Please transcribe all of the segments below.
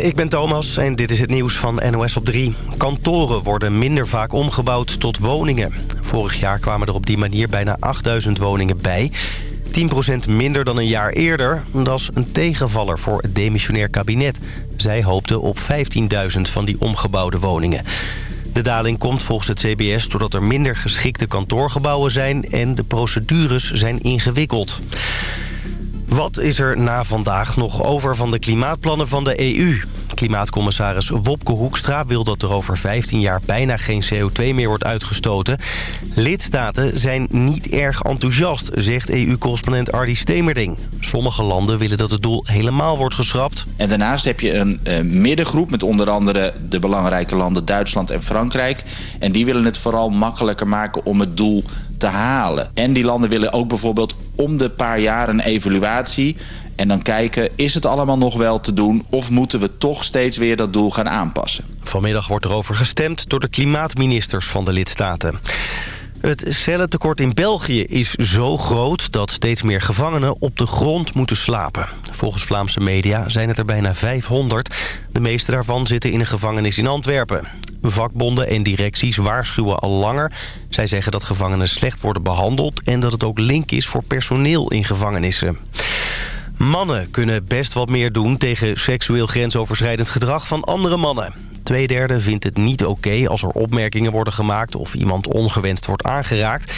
Ik ben Thomas en dit is het nieuws van NOS op 3. Kantoren worden minder vaak omgebouwd tot woningen. Vorig jaar kwamen er op die manier bijna 8000 woningen bij. 10% minder dan een jaar eerder. Dat is een tegenvaller voor het demissionair kabinet. Zij hoopten op 15.000 van die omgebouwde woningen. De daling komt volgens het CBS doordat er minder geschikte kantoorgebouwen zijn... en de procedures zijn ingewikkeld. Wat is er na vandaag nog over van de klimaatplannen van de EU? Klimaatcommissaris Wopke Hoekstra wil dat er over 15 jaar bijna geen CO2 meer wordt uitgestoten. Lidstaten zijn niet erg enthousiast, zegt EU-correspondent Ardi Stemerding. Sommige landen willen dat het doel helemaal wordt geschrapt. En daarnaast heb je een uh, middengroep met onder andere de belangrijke landen Duitsland en Frankrijk. En die willen het vooral makkelijker maken om het doel te halen. En die landen willen ook bijvoorbeeld om de paar jaar een evaluatie... En dan kijken, is het allemaal nog wel te doen... of moeten we toch steeds weer dat doel gaan aanpassen? Vanmiddag wordt erover gestemd door de klimaatministers van de lidstaten. Het cellentekort in België is zo groot dat steeds meer gevangenen op de grond moeten slapen. Volgens Vlaamse media zijn het er bijna 500. De meeste daarvan zitten in een gevangenis in Antwerpen. Vakbonden en directies waarschuwen al langer. Zij zeggen dat gevangenen slecht worden behandeld... en dat het ook link is voor personeel in gevangenissen. Mannen kunnen best wat meer doen tegen seksueel grensoverschrijdend gedrag van andere mannen. Tweederde vindt het niet oké als er opmerkingen worden gemaakt of iemand ongewenst wordt aangeraakt.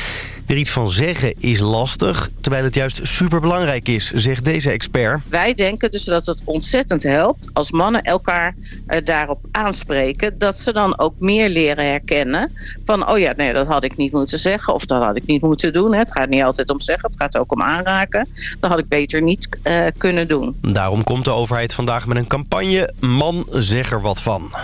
Er iets van zeggen is lastig, terwijl het juist superbelangrijk is, zegt deze expert. Wij denken dus dat het ontzettend helpt als mannen elkaar uh, daarop aanspreken. Dat ze dan ook meer leren herkennen van, oh ja, nee, dat had ik niet moeten zeggen of dat had ik niet moeten doen. Het gaat niet altijd om zeggen, het gaat ook om aanraken. Dat had ik beter niet uh, kunnen doen. Daarom komt de overheid vandaag met een campagne Man zeg er wat van.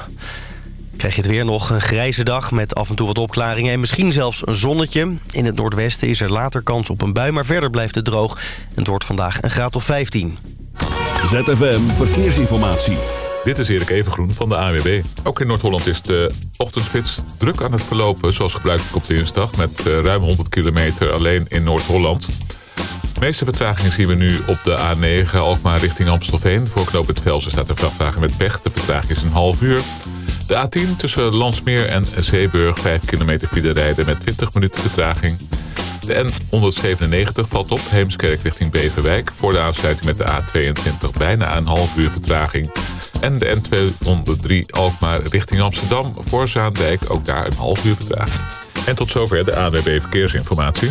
Krijg je het weer nog een grijze dag met af en toe wat opklaringen en misschien zelfs een zonnetje. In het noordwesten is er later kans op een bui, maar verder blijft het droog. En het wordt vandaag een graad of 15. ZFM Verkeersinformatie. Dit is Erik Evengroen van de AWB. Ook in Noord-Holland is de ochtendspits druk aan het verlopen... zoals gebruikelijk op dinsdag met eh, ruim 100 kilometer alleen in Noord-Holland. De meeste vertragingen zien we nu op de A9 Alkmaar richting Amstelveen. Voor knoop het Velsen staat een vrachtwagen met pech. De vertraging is een half uur. De A10 tussen Landsmeer en Zeeburg 5 kilometer file rijden met 20 minuten vertraging. De N197 valt op Heemskerk richting Beverwijk... voor de aansluiting met de A22 bijna een half uur vertraging. En de N203 Alkmaar richting Amsterdam voor Zaandijk ook daar een half uur vertraging. En tot zover de ANWB Verkeersinformatie.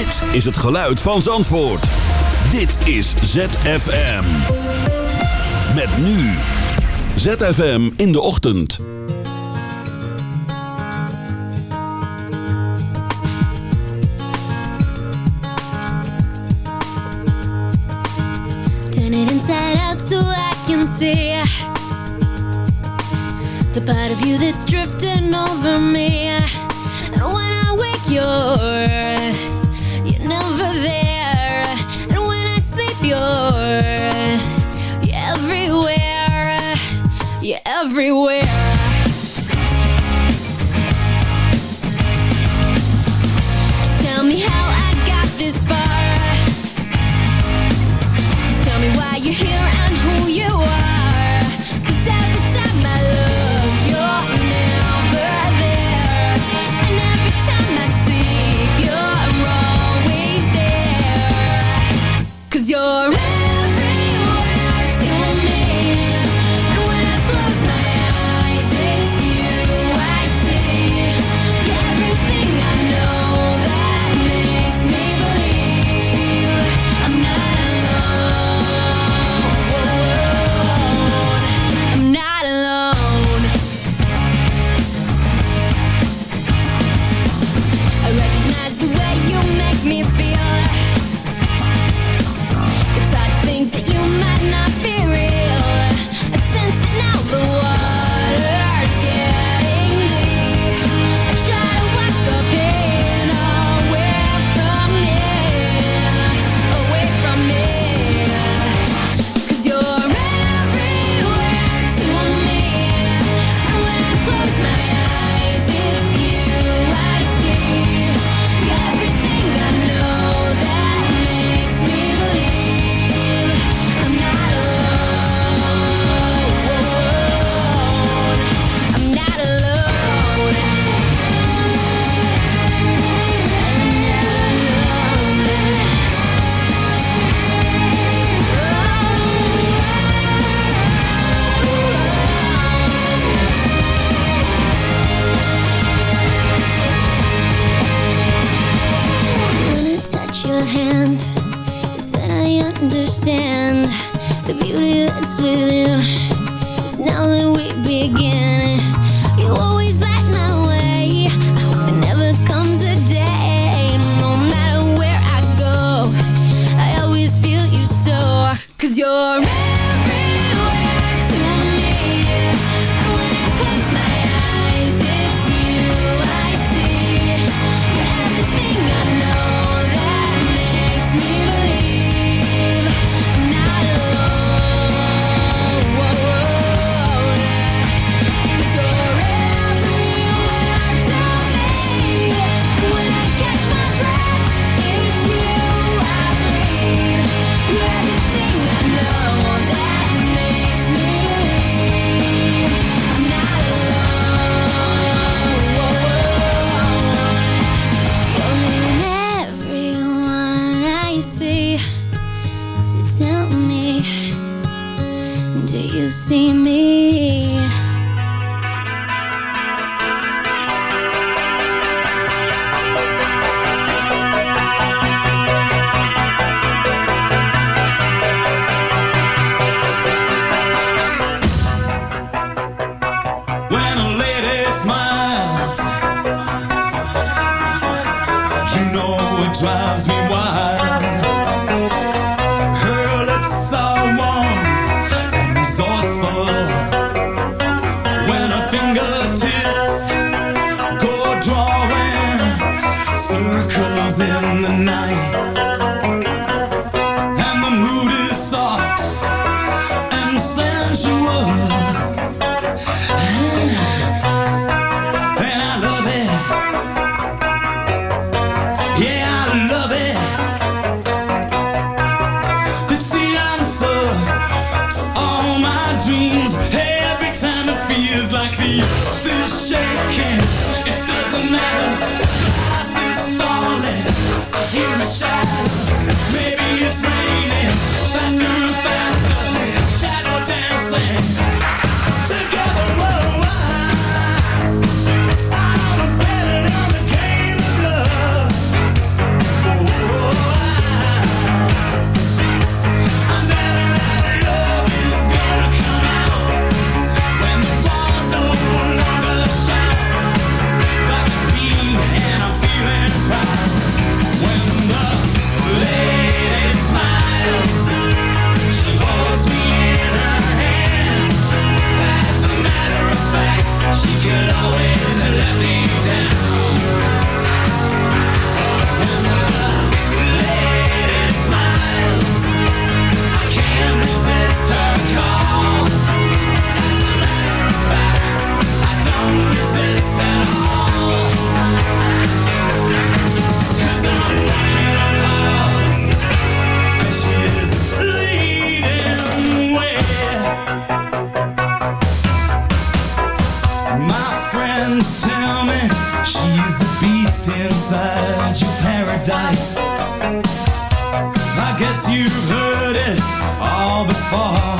Dit is het geluid van Zandvoort. Dit is ZFM. Met nu. ZFM in de ochtend. Turn it inside out so I can see The part of you that's drifting over me And when I wake you're everywhere inside your paradise. I guess you've heard it all before.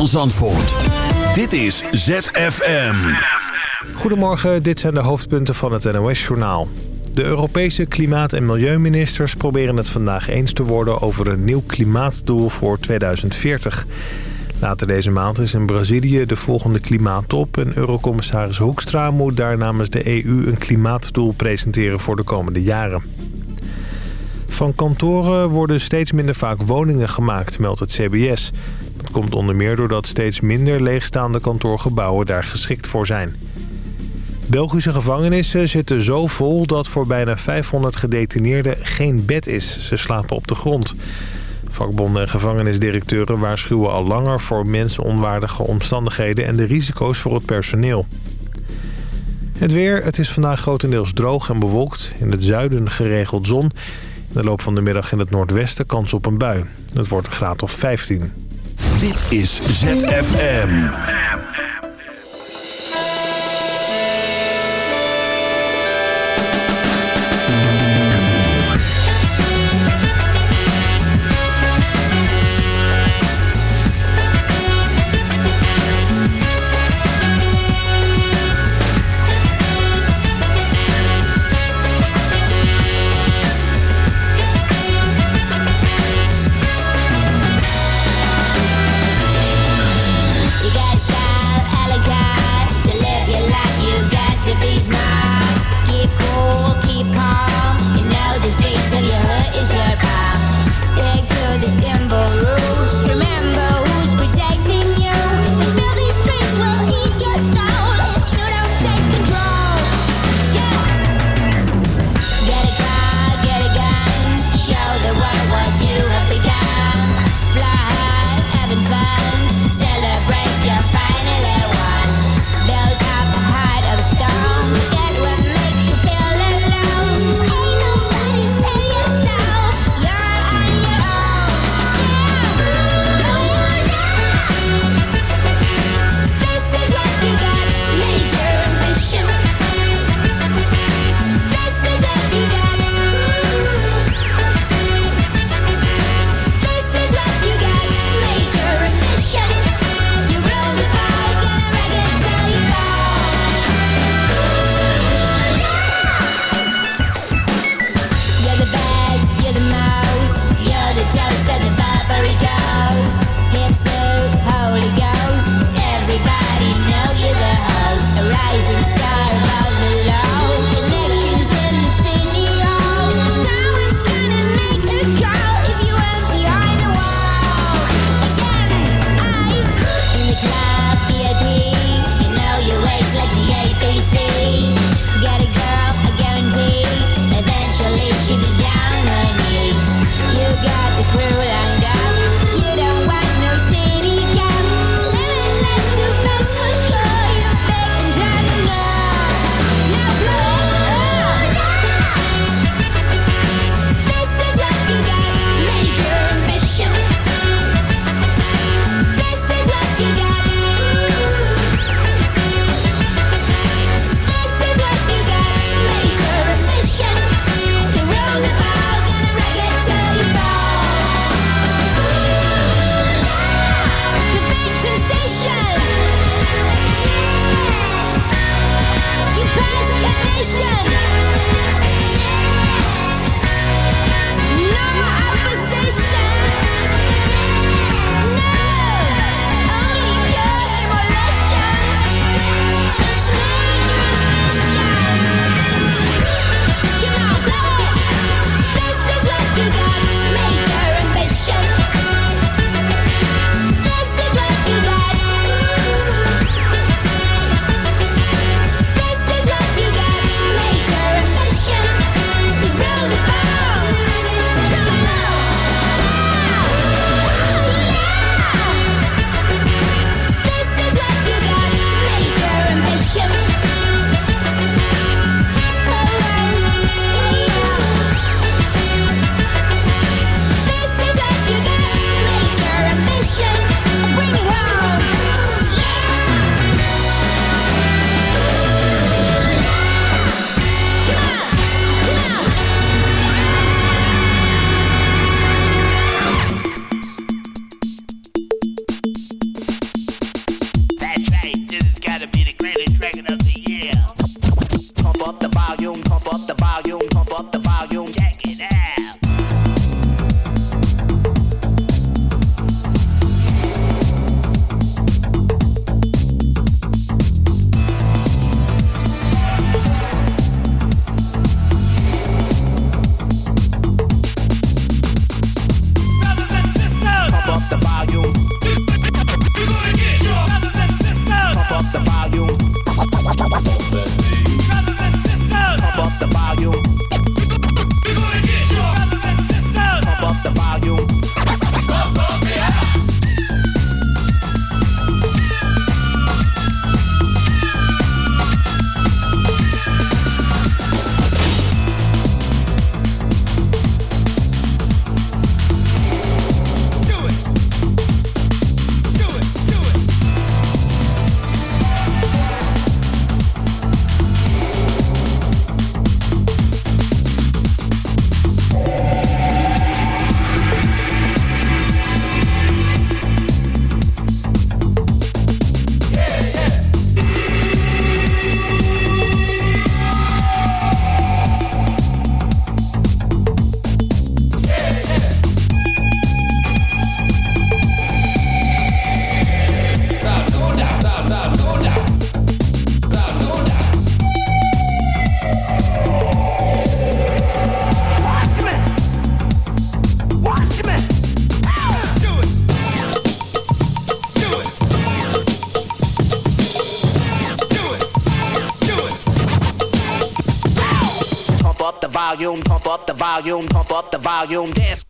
Van Zandvoort. Dit is ZFM. Goedemorgen, dit zijn de hoofdpunten van het NOS-journaal. De Europese klimaat- en milieuministers proberen het vandaag eens te worden... over een nieuw klimaatdoel voor 2040. Later deze maand is in Brazilië de volgende klimaattop... en eurocommissaris Hoekstra moet daar namens de EU een klimaatdoel presenteren voor de komende jaren. Van kantoren worden steeds minder vaak woningen gemaakt, meldt het CBS. Komt onder meer doordat steeds minder leegstaande kantoorgebouwen daar geschikt voor zijn. Belgische gevangenissen zitten zo vol dat voor bijna 500 gedetineerden geen bed is. Ze slapen op de grond. Vakbonden en gevangenisdirecteuren waarschuwen al langer voor mensenonwaardige omstandigheden en de risico's voor het personeel. Het weer, het is vandaag grotendeels droog en bewolkt. In het zuiden geregeld zon. In de loop van de middag in het noordwesten kans op een bui. Het wordt een graad of 15. Dit is ZFM. volume. Dance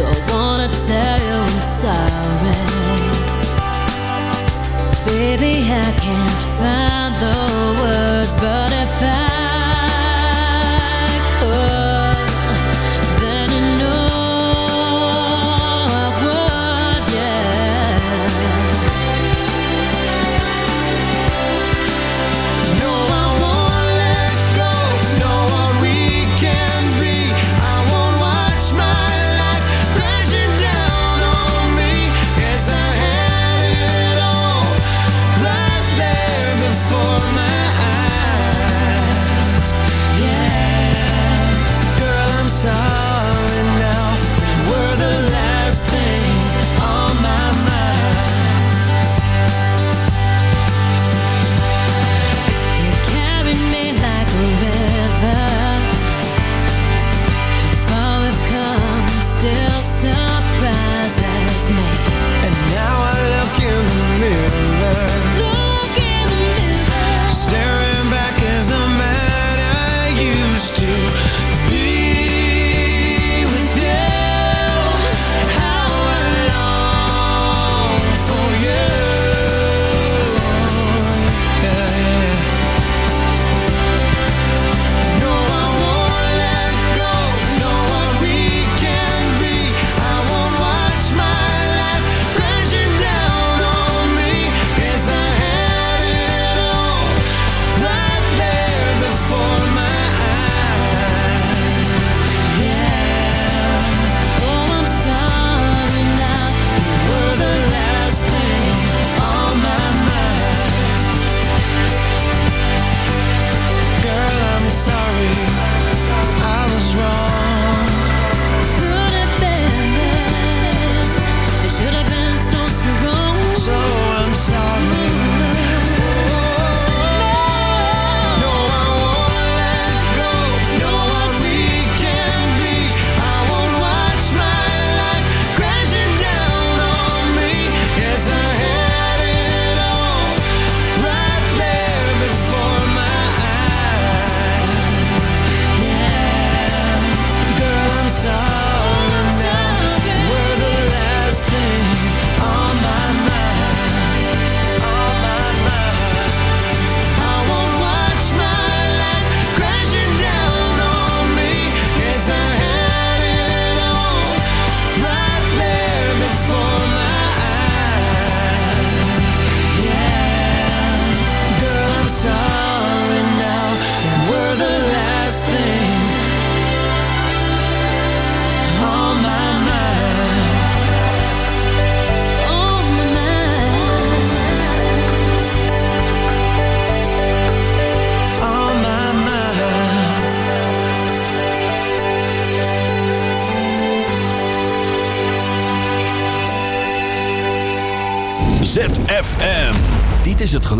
So I wanna tell you I'm sorry. Baby, I can't find the words but